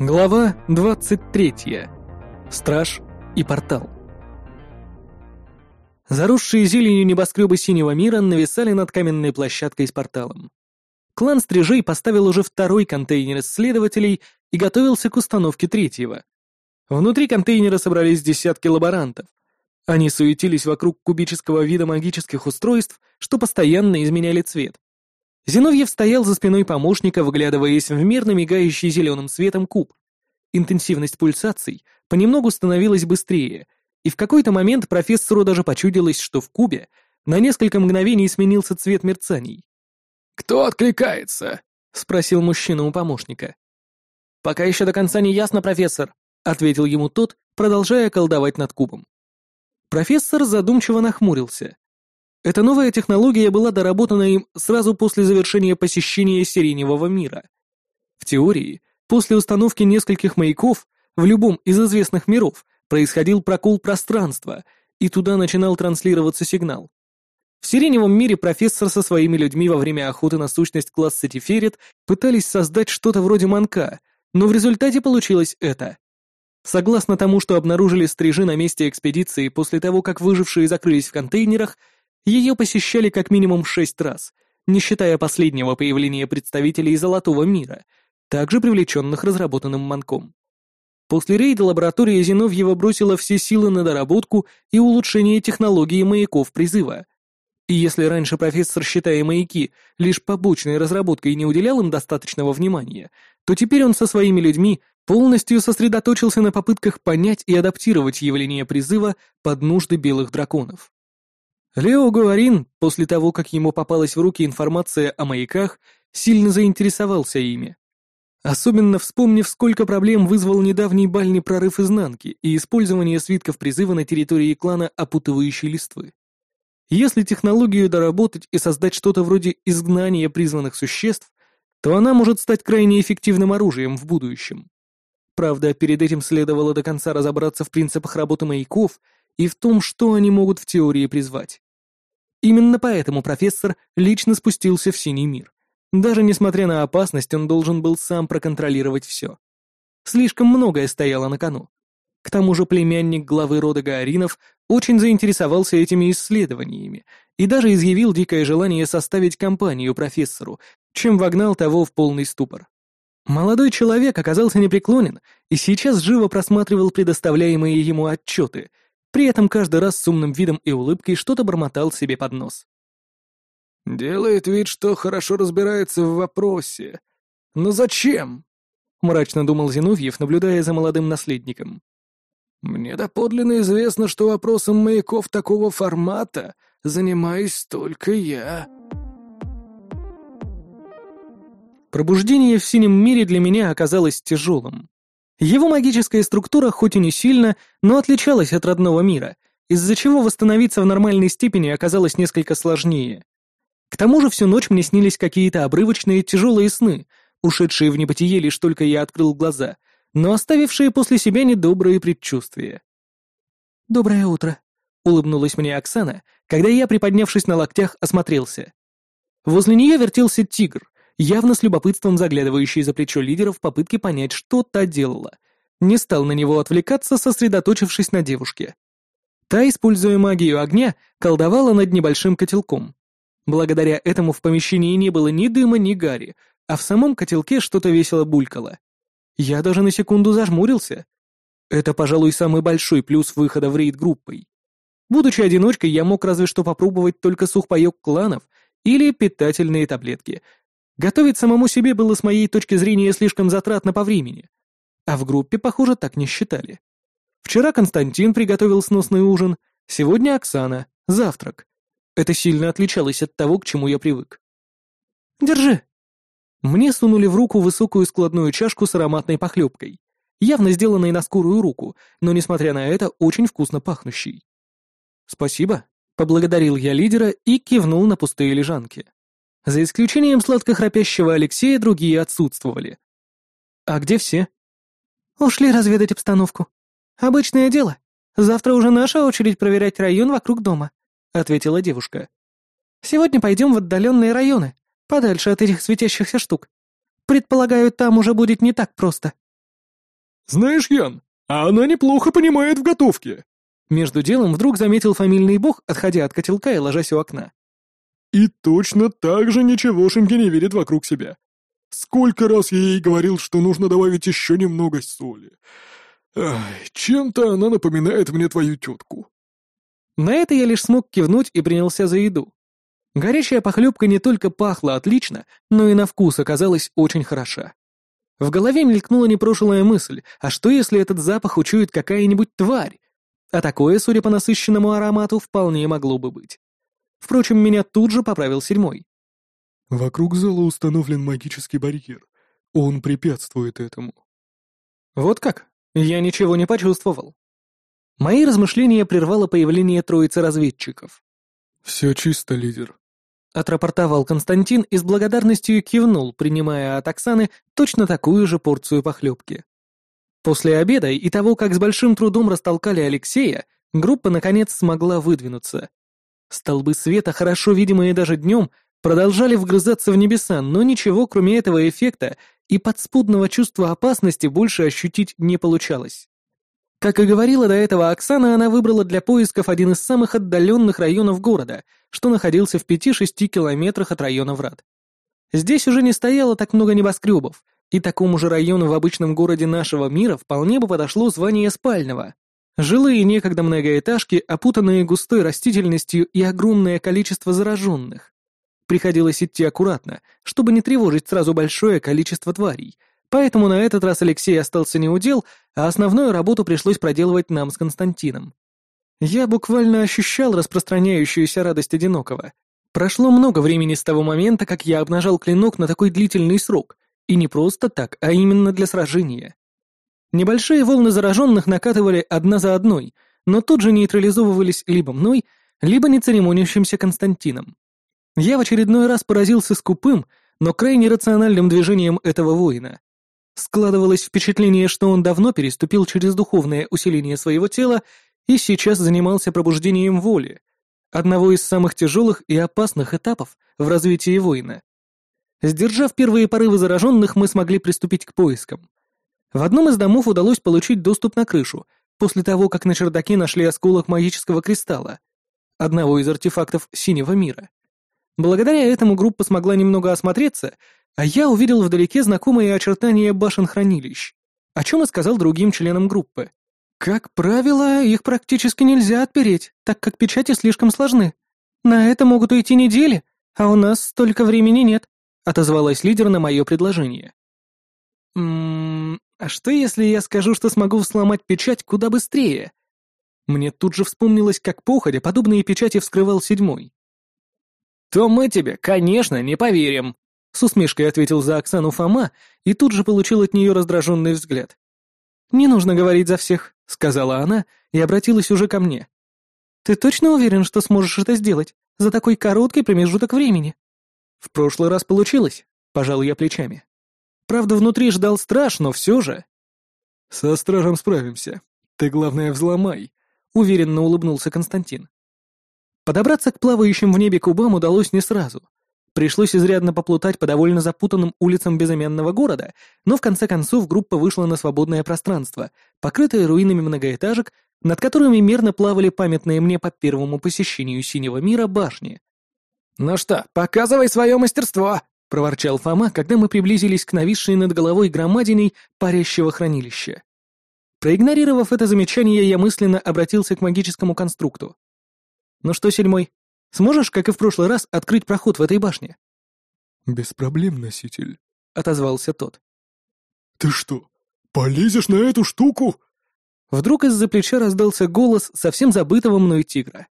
Глава 23. Страж и портал. Заросшие зеленью небоскребы синего мира нависали над каменной площадкой с порталом. Клан стрижей поставил уже второй контейнер исследователей и готовился к установке третьего. Внутри контейнера собрались десятки лаборантов. Они суетились вокруг кубического вида магических устройств, что постоянно изменяли цвет. Зиновьев стоял за спиной помощника, выглядываясь в мирно мигающий зеленым светом куб. Интенсивность пульсаций понемногу становилась быстрее, и в какой-то момент профессору даже почудилось, что в кубе на несколько мгновений сменился цвет мерцаний. «Кто откликается?» — спросил мужчина у помощника. «Пока еще до конца не ясно, профессор», — ответил ему тот, продолжая колдовать над кубом. Профессор задумчиво нахмурился. Эта новая технология была доработана им сразу после завершения посещения Сиреневого мира. В теории, после установки нескольких маяков в любом из известных миров происходил прокол пространства, и туда начинал транслироваться сигнал. В Сиреневом мире профессор со своими людьми во время охоты на сущность класса Тиферет пытались создать что-то вроде манка, но в результате получилось это. Согласно тому, что обнаружили стрижи на месте экспедиции после того, как выжившие закрылись в контейнерах, ее посещали как минимум шесть раз, не считая последнего появления представителей Золотого мира, также привлеченных разработанным манком. После рейда лаборатория Зиновьева бросила все силы на доработку и улучшение технологии маяков призыва. И если раньше профессор, считая маяки лишь побочной разработкой, не уделял им достаточного внимания, то теперь он со своими людьми полностью сосредоточился на попытках понять и адаптировать явление призыва под нужды белых драконов. Лео Говорин, после того, как ему попалась в руки информация о маяках, сильно заинтересовался ими. Особенно вспомнив, сколько проблем вызвал недавний бальный прорыв изнанки и использование свитков призыва на территории клана опутывающей листвы. Если технологию доработать и создать что-то вроде изгнания призванных существ, то она может стать крайне эффективным оружием в будущем. Правда, перед этим следовало до конца разобраться в принципах работы маяков и в том, что они могут в теории призвать. Именно поэтому профессор лично спустился в Синий мир. Даже несмотря на опасность, он должен был сам проконтролировать все. Слишком многое стояло на кону. К тому же племянник главы рода Гаоринов очень заинтересовался этими исследованиями и даже изъявил дикое желание составить компанию профессору, чем вогнал того в полный ступор. Молодой человек оказался непреклонен и сейчас живо просматривал предоставляемые ему отчеты — при этом каждый раз с умным видом и улыбкой что-то бормотал себе под нос. «Делает вид, что хорошо разбирается в вопросе. Но зачем?» — мрачно думал Зиновьев, наблюдая за молодым наследником. «Мне доподлинно известно, что вопросом маяков такого формата занимаюсь только я». Пробуждение в синем мире для меня оказалось тяжелым. Его магическая структура хоть и не сильно, но отличалась от родного мира, из-за чего восстановиться в нормальной степени оказалось несколько сложнее. К тому же всю ночь мне снились какие-то обрывочные тяжелые сны, ушедшие в небытие лишь только я открыл глаза, но оставившие после себя недобрые предчувствия. «Доброе утро», — улыбнулась мне Оксана, когда я, приподнявшись на локтях, осмотрелся. Возле нее вертелся тигр, явно с любопытством заглядывающий за плечо лидера в попытке понять, что та делала. Не стал на него отвлекаться, сосредоточившись на девушке. Та, используя магию огня, колдовала над небольшим котелком. Благодаря этому в помещении не было ни дыма, ни гари, а в самом котелке что-то весело булькало. Я даже на секунду зажмурился. Это, пожалуй, самый большой плюс выхода в рейд группой. Будучи одиночкой, я мог разве что попробовать только сухпайок кланов или питательные таблетки, Готовить самому себе было с моей точки зрения слишком затратно по времени. А в группе, похоже, так не считали. Вчера Константин приготовил сносный ужин, сегодня Оксана, завтрак. Это сильно отличалось от того, к чему я привык. «Держи». Мне сунули в руку высокую складную чашку с ароматной похлебкой, явно сделанной на скорую руку, но, несмотря на это, очень вкусно пахнущей. «Спасибо», — поблагодарил я лидера и кивнул на пустые лежанки. За исключением сладко храпящего Алексея, другие отсутствовали. «А где все?» «Ушли разведать обстановку. Обычное дело. Завтра уже наша очередь проверять район вокруг дома», — ответила девушка. «Сегодня пойдем в отдаленные районы, подальше от этих светящихся штук. Предполагаю, там уже будет не так просто». Знаешь, Ян, а она неплохо понимает в готовке. Между делом вдруг заметил фамильный бог, отходя от котелка и ложась у окна. И точно так же ничегошеньки не видит вокруг себя. Сколько раз я ей говорил, что нужно добавить еще немного соли. Чем-то она напоминает мне твою тетку. На это я лишь смог кивнуть и принялся за еду. Горячая похлебка не только пахла отлично, но и на вкус оказалась очень хороша. В голове мелькнула непрошелая мысль, а что если этот запах учует какая-нибудь тварь? А такое, судя по насыщенному аромату, вполне могло бы быть. Впрочем, меня тут же поправил седьмой. Вокруг зала установлен магический барьер. Он препятствует этому. Вот как? Я ничего не почувствовал. Мои размышления прервало появление троицы разведчиков. «Все чисто, лидер», — отрапортовал Константин и с благодарностью кивнул, принимая от Оксаны точно такую же порцию похлебки. После обеда и того, как с большим трудом растолкали Алексея, группа наконец смогла выдвинуться. Столбы света, хорошо видимые даже днем, продолжали вгрызаться в небеса, но ничего, кроме этого эффекта и подспудного чувства опасности, больше ощутить не получалось. Как и говорила до этого Оксана, она выбрала для поисков один из самых отдаленных районов города, что находился в 5-6 километрах от района Врат. Здесь уже не стояло так много небоскребов, и такому же району в обычном городе нашего мира вполне бы подошло звание спального. Жилые некогда многоэтажки, опутанные густой растительностью и огромное количество зараженных. Приходилось идти аккуратно, чтобы не тревожить сразу большое количество тварей, поэтому на этот раз Алексей остался неудел, а основную работу пришлось проделывать нам с Константином. Я буквально ощущал распространяющуюся радость одинокого. Прошло много времени с того момента, как я обнажал клинок на такой длительный срок, и не просто так, а именно для сражения. Небольшие волны зараженных накатывали одна за одной, но тут же нейтрализовывались либо мной, либо нецеремонящимся Константином. Я в очередной раз поразился скупым, но крайне рациональным движением этого воина. Складывалось впечатление, что он давно переступил через духовное усиление своего тела и сейчас занимался пробуждением воли, одного из самых тяжелых и опасных этапов в развитии воина. Сдержав первые порывы зараженных, мы смогли приступить к поискам. В одном из домов удалось получить доступ на крышу, после того, как на чердаке нашли осколок магического кристалла, одного из артефактов синего мира. Благодаря этому группа смогла немного осмотреться, а я увидел вдалеке знакомые очертания башен хранилищ, о чем и сказал другим членам группы. Как правило, их практически нельзя отпереть, так как печати слишком сложны. На это могут уйти недели, а у нас столько времени нет, отозвалась лидер на мое предложение. Ммм, а что если я скажу, что смогу сломать печать куда быстрее? Мне тут же вспомнилось, как походя подобные печати вскрывал седьмой то мы тебе, конечно, не поверим», — с усмешкой ответил за Оксану Фома и тут же получил от нее раздраженный взгляд. «Не нужно говорить за всех», — сказала она и обратилась уже ко мне. «Ты точно уверен, что сможешь это сделать за такой короткий промежуток времени?» «В прошлый раз получилось», — пожал я плечами. «Правда, внутри ждал страж, но все же...» «Со стражем справимся. Ты, главное, взломай», — уверенно улыбнулся Константин. Подобраться к плавающим в небе кубам удалось не сразу. Пришлось изрядно поплутать по довольно запутанным улицам безымянного города, но в конце концов группа вышла на свободное пространство, покрытое руинами многоэтажек, над которыми мирно плавали памятные мне по первому посещению Синего мира башни. «Ну что, показывай свое мастерство!» — проворчал Фома, когда мы приблизились к нависшей над головой громадиной парящего хранилища. Проигнорировав это замечание, я мысленно обратился к магическому конструкту. «Ну что, седьмой, сможешь, как и в прошлый раз, открыть проход в этой башне?» «Без проблем, носитель», — отозвался тот. «Ты что, полезешь на эту штуку?» Вдруг из-за плеча раздался голос совсем забытого мной тигра.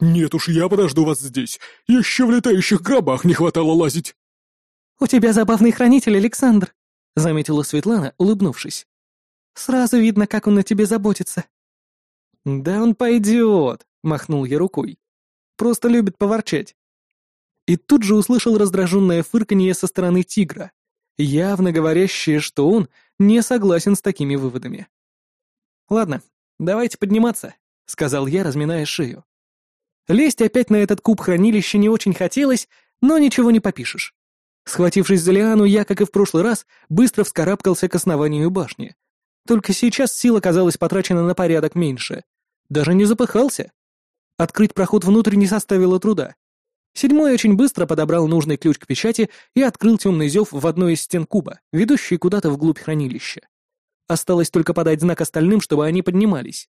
«Нет уж, я подожду вас здесь. Еще в летающих гробах не хватало лазить». «У тебя забавный хранитель, Александр», — заметила Светлана, улыбнувшись. «Сразу видно, как он о тебе заботится». «Да он пойдет», махнул я рукой. Просто любит поворчать. И тут же услышал раздраженное фырканье со стороны тигра, явно говорящее, что он не согласен с такими выводами. «Ладно, давайте подниматься», — сказал я, разминая шею. Лезть опять на этот куб хранилища не очень хотелось, но ничего не попишешь. Схватившись за лиану, я, как и в прошлый раз, быстро вскарабкался к основанию башни. Только сейчас сила казалась потрачена на порядок меньше. Даже не запыхался. Открыть проход внутрь не составило труда. Седьмой очень быстро подобрал нужный ключ к печати и открыл темный зев в одной из стен куба, ведущий куда-то вглубь хранилища. Осталось только подать знак остальным, чтобы они поднимались.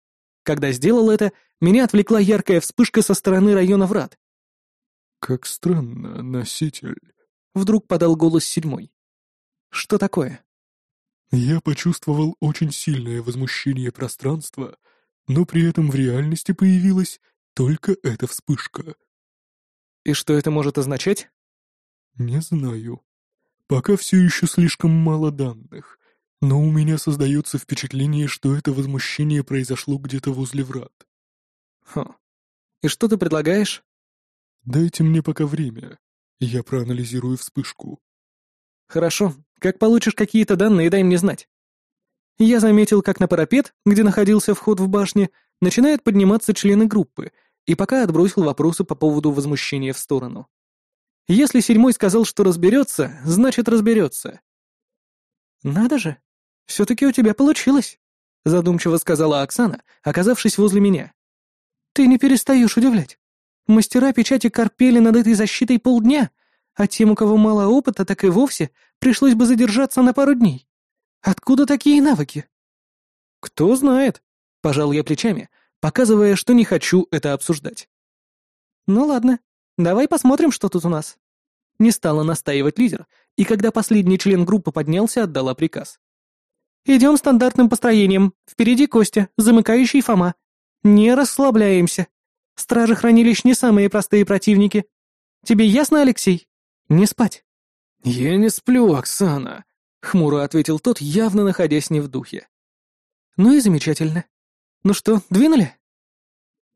Когда сделал это, меня отвлекла яркая вспышка со стороны района врат. «Как странно, носитель», — вдруг подал голос седьмой. «Что такое?» «Я почувствовал очень сильное возмущение пространства, но при этом в реальности появилась только эта вспышка». «И что это может означать?» «Не знаю. Пока все еще слишком мало данных, но у меня создается впечатление, что это возмущение произошло где-то возле врат». «Хм. И что ты предлагаешь?» «Дайте мне пока время. Я проанализирую вспышку». «Хорошо. Как получишь какие-то данные, дай мне знать». Я заметил, как на парапет, где находился вход в башне, начинают подниматься члены группы, и пока отбросил вопросы по поводу возмущения в сторону. Если седьмой сказал, что разберется, значит разберется. «Надо же, все-таки у тебя получилось», — задумчиво сказала Оксана, оказавшись возле меня. «Ты не перестаешь удивлять. Мастера печати корпели над этой защитой полдня, а тем, у кого мало опыта, так и вовсе пришлось бы задержаться на пару дней. Откуда такие навыки?» «Кто знает», — пожал я плечами, показывая, что не хочу это обсуждать. «Ну ладно, давай посмотрим, что тут у нас». Не стала настаивать лидер, и когда последний член группы поднялся, отдала приказ. «Идем стандартным построением. Впереди Костя, замыкающий Фома. Не расслабляемся. Стражи хранилищ не самые простые противники. Тебе ясно, Алексей? Не спать». «Я не сплю, Оксана», — хмуро ответил тот, явно находясь не в духе. «Ну и замечательно. Ну что, двинули?»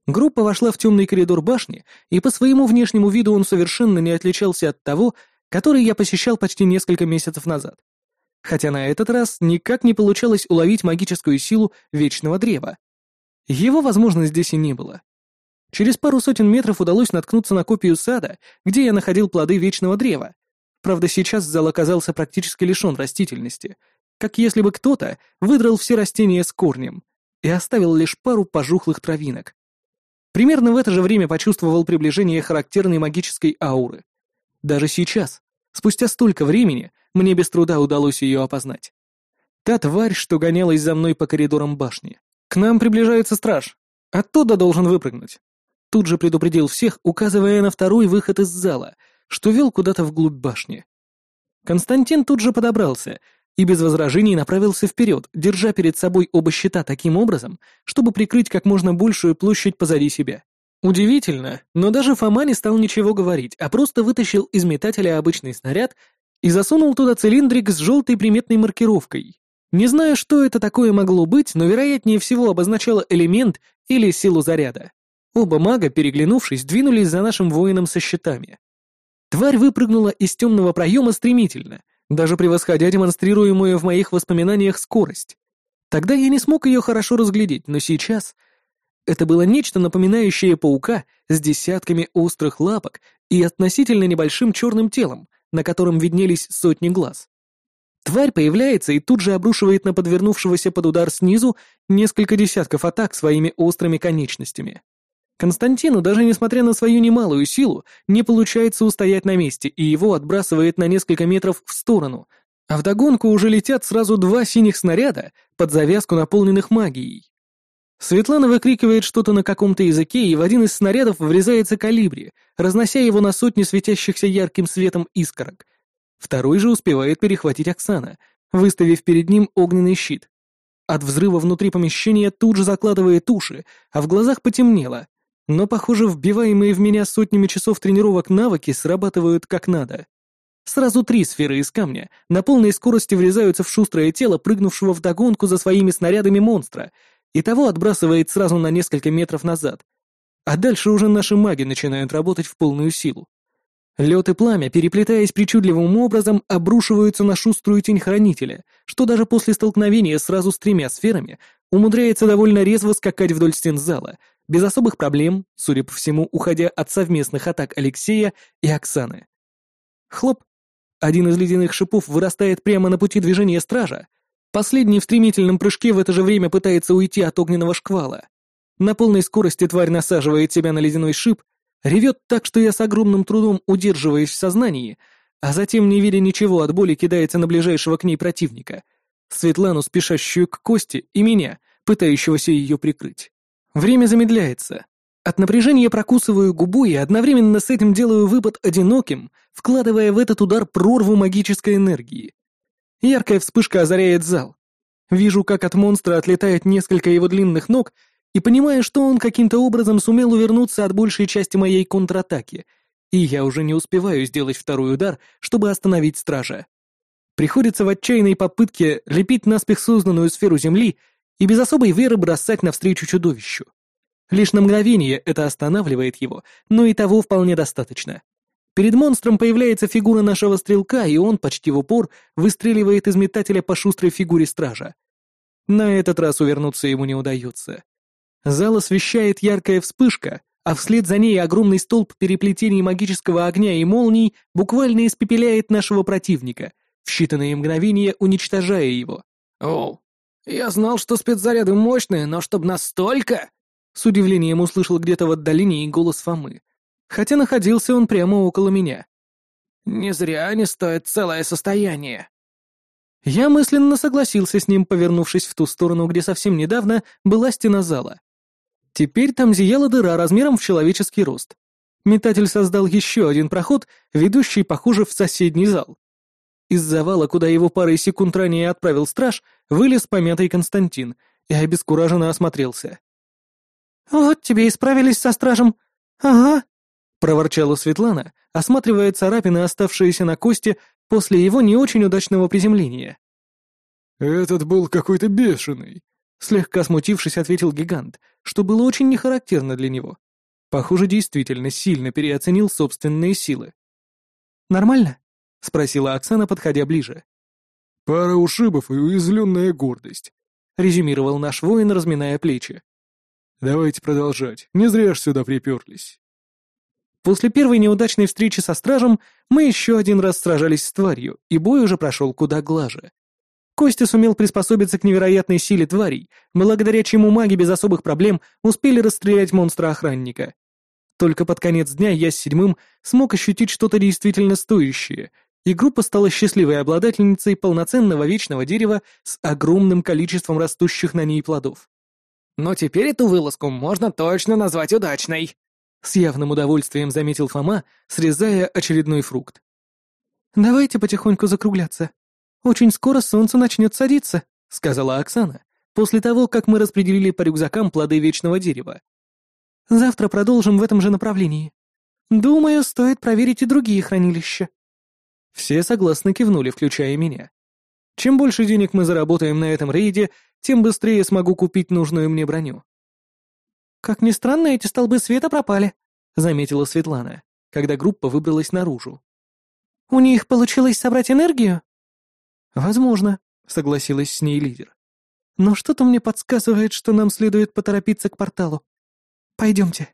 Группа вошла в темный коридор башни, и по своему внешнему виду он совершенно не отличался от того, который я посещал почти несколько месяцев назад. Хотя на этот раз никак не получалось уловить магическую силу Вечного Древа. Его, возможно, здесь и не было. Через пару сотен метров удалось наткнуться на копию сада, где я находил плоды Вечного Древа. Правда, сейчас зал оказался практически лишен растительности, как если бы кто-то выдрал все растения с корнем и оставил лишь пару пожухлых травинок. Примерно в это же время почувствовал приближение характерной магической ауры. Даже сейчас, спустя столько времени, мне без труда удалось ее опознать. Та тварь, что гонялась за мной по коридорам башни. К нам приближается страж. Оттуда должен выпрыгнуть. Тут же предупредил всех, указывая на второй выход из зала, что вел куда-то вглубь башни. Константин тут же подобрался и без возражений направился вперед, держа перед собой оба щита таким образом, чтобы прикрыть как можно большую площадь позади себя. Удивительно, но даже Фома не стал ничего говорить, а просто вытащил из метателя обычный снаряд и засунул туда цилиндрик с желтой приметной маркировкой. Не знаю, что это такое могло быть, но вероятнее всего обозначало элемент или силу заряда. Оба мага, переглянувшись, двинулись за нашим воином со щитами. Тварь выпрыгнула из темного проема стремительно — даже превосходя демонстрируемую в моих воспоминаниях скорость. Тогда я не смог ее хорошо разглядеть, но сейчас это было нечто напоминающее паука с десятками острых лапок и относительно небольшим черным телом, на котором виднелись сотни глаз. Тварь появляется и тут же обрушивает на подвернувшегося под удар снизу несколько десятков атак своими острыми конечностями. Константину, даже несмотря на свою немалую силу, не получается устоять на месте, и его отбрасывает на несколько метров в сторону, а вдогонку уже летят сразу два синих снаряда под завязку, наполненных магией. Светлана выкрикивает что-то на каком-то языке, и в один из снарядов врезается калибри, разнося его на сотни светящихся ярким светом искорок. Второй же успевает перехватить Оксана, выставив перед ним огненный щит. От взрыва внутри помещения тут же закладывает уши, а в глазах потемнело, но, похоже, вбиваемые в меня сотнями часов тренировок навыки срабатывают как надо. Сразу три сферы из камня на полной скорости врезаются в шустрое тело, прыгнувшего вдогонку за своими снарядами монстра, и того отбрасывает сразу на несколько метров назад. А дальше уже наши маги начинают работать в полную силу. Лед и пламя, переплетаясь причудливым образом, обрушиваются на шуструю тень хранителя, что даже после столкновения сразу с тремя сферами умудряется довольно резво скакать вдоль стен зала, без особых проблем, судя по всему, уходя от совместных атак Алексея и Оксаны. Хлоп! Один из ледяных шипов вырастает прямо на пути движения стража. Последний в стремительном прыжке в это же время пытается уйти от огненного шквала. На полной скорости тварь насаживает себя на ледяной шип, ревет так, что я с огромным трудом удерживаюсь в сознании, а затем, не видя ничего от боли, кидается на ближайшего к ней противника. Светлану, спешащую к Косте, и меня, пытающегося ее прикрыть. Время замедляется. От напряжения прокусываю губу и одновременно с этим делаю выпад одиноким, вкладывая в этот удар прорву магической энергии. Яркая вспышка озаряет зал. Вижу, как от монстра отлетает несколько его длинных ног, и понимаю, что он каким-то образом сумел увернуться от большей части моей контратаки, и я уже не успеваю сделать второй удар, чтобы остановить стража. Приходится в отчаянной попытке лепить наспех созданную сферу земли и без особой веры бросать навстречу чудовищу. Лишь на мгновение это останавливает его, но и того вполне достаточно. Перед монстром появляется фигура нашего стрелка, и он почти в упор выстреливает из метателя по шустрой фигуре стража. На этот раз увернуться ему не удается. Зал освещает яркая вспышка, а вслед за ней огромный столб переплетений магического огня и молний буквально испепеляет нашего противника, в считанные мгновения уничтожая его. «Оу, я знал, что спецзаряды мощные, но чтоб настолько...» С удивлением услышал где-то в отдалении голос Фомы, хотя находился он прямо около меня. «Не зря они стоят целое состояние». Я мысленно согласился с ним, повернувшись в ту сторону, где совсем недавно была стена зала. Теперь там зияла дыра размером в человеческий рост. Метатель создал еще один проход, ведущий, похоже, в соседний зал. Из завала, куда его парой секунд ранее отправил страж, вылез помятый Константин и обескураженно осмотрелся. «Вот тебе и справились со стражем. Ага», — проворчала Светлана, осматривая царапины, оставшиеся на кости после его не очень удачного приземления. «Этот был какой-то бешеный», — слегка смутившись, ответил гигант, что было очень нехарактерно для него. Похоже, действительно сильно переоценил собственные силы. «Нормально?» — спросила Оксана, подходя ближе. «Пара ушибов и уязвленная гордость», — резюмировал наш воин, разминая плечи. Давайте продолжать. Не зря ж сюда приперлись. После первой неудачной встречи со стражем мы еще один раз сражались с тварью, и бой уже прошел куда глаже. Костя сумел приспособиться к невероятной силе тварей, благодаря чему маги без особых проблем успели расстрелять монстра-охранника. Только под конец дня я с седьмым смог ощутить что-то действительно стоящее, и группа стала счастливой обладательницей полноценного вечного дерева с огромным количеством растущих на ней плодов. Но теперь эту вылазку можно точно назвать удачной. С явным удовольствием заметил Фома, срезая очередной фрукт. «Давайте потихоньку закругляться. Очень скоро солнце начнет садиться», — сказала Оксана, после того, как мы распределили по рюкзакам плоды вечного дерева. «Завтра продолжим в этом же направлении. Думаю, стоит проверить и другие хранилища». Все согласно кивнули, включая меня. Чем больше денег мы заработаем на этом рейде, тем быстрее смогу купить нужную мне броню. «Как ни странно, эти столбы света пропали», — заметила Светлана, когда группа выбралась наружу. «У них получилось собрать энергию?» «Возможно», — согласилась с ней лидер. «Но что-то мне подсказывает, что нам следует поторопиться к порталу. Пойдемте».